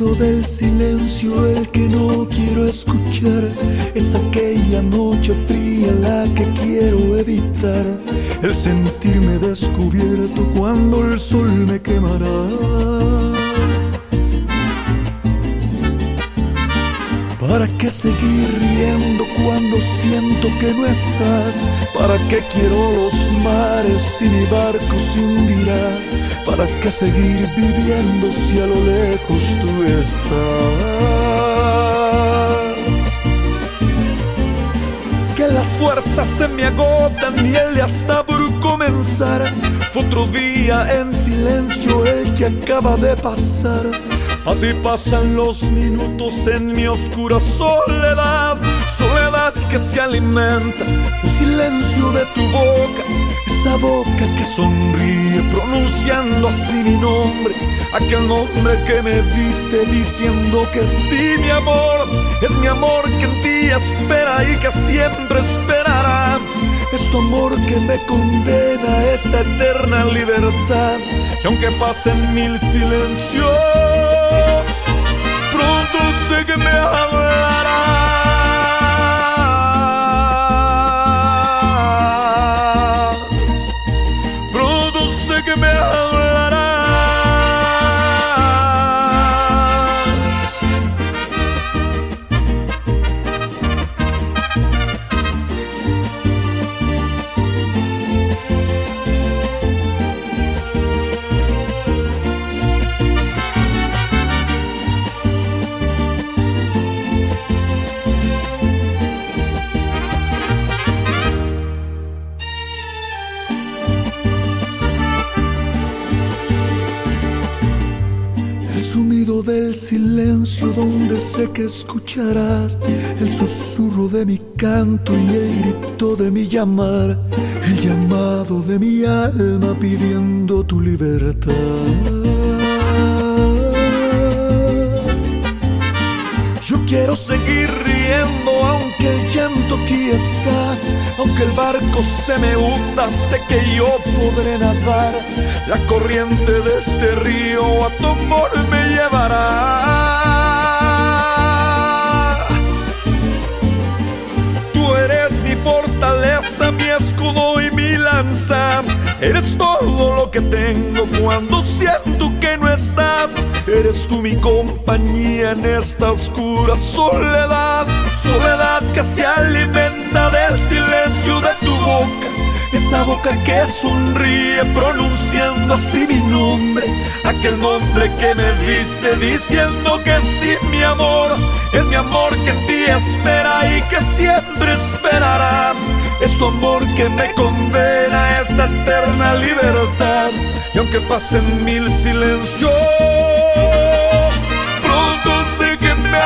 del silencio el que no quiero escuchar. Es aquella noche fría la que quiero evitar. El sentirme descubierto cuando el sol me quemará. Qué seguir riendo cuando siento que no estás? ¿Para qué quiero los mares si mi barco se hundirá? ¿Para qué seguir viviendo si a lo lejos tú estás? Que las fuerzas se me agotan y el día está por comenzar. Fue otro día en silencio el que acaba de pasar Así pasan los minutos en mi oscura soledad, soledad que se alimenta del silencio de tu boca, esa boca que sonríe pronunciando así mi nombre, aquel nombre que me diste diciendo que sí, mi amor, es mi amor que en ti espera y que siempre esperará. Es tu amor que me condena a esta eterna libertad. Y aunque pasen mil silencios, sé que me hablarás. Pronto sé que me hablarás. Del silencio donde sé que escucharás el susurro de mi canto y el grito de mi llamar, el llamado de mi alma pidiendo tu libertad. Yo quiero seguir riendo aunque el llanto aquí está, aunque el barco se me hunda, sé que yo podré nadar. La corriente de este río a tu amor me Eres todo lo que tengo cuando siento que no estás. Eres tú mi compañía en esta oscura soledad. Soledad que se alimenta del silencio de tu boca. Esa boca que sonríe pronunciando así mi nombre. Aquel nombre que me diste diciendo que sí, mi amor. Es mi amor que en ti espera y que siempre esperará. Es tu amor que me condena a esta eterna libertad. Y aunque pasen mil silencios, pronto sé que me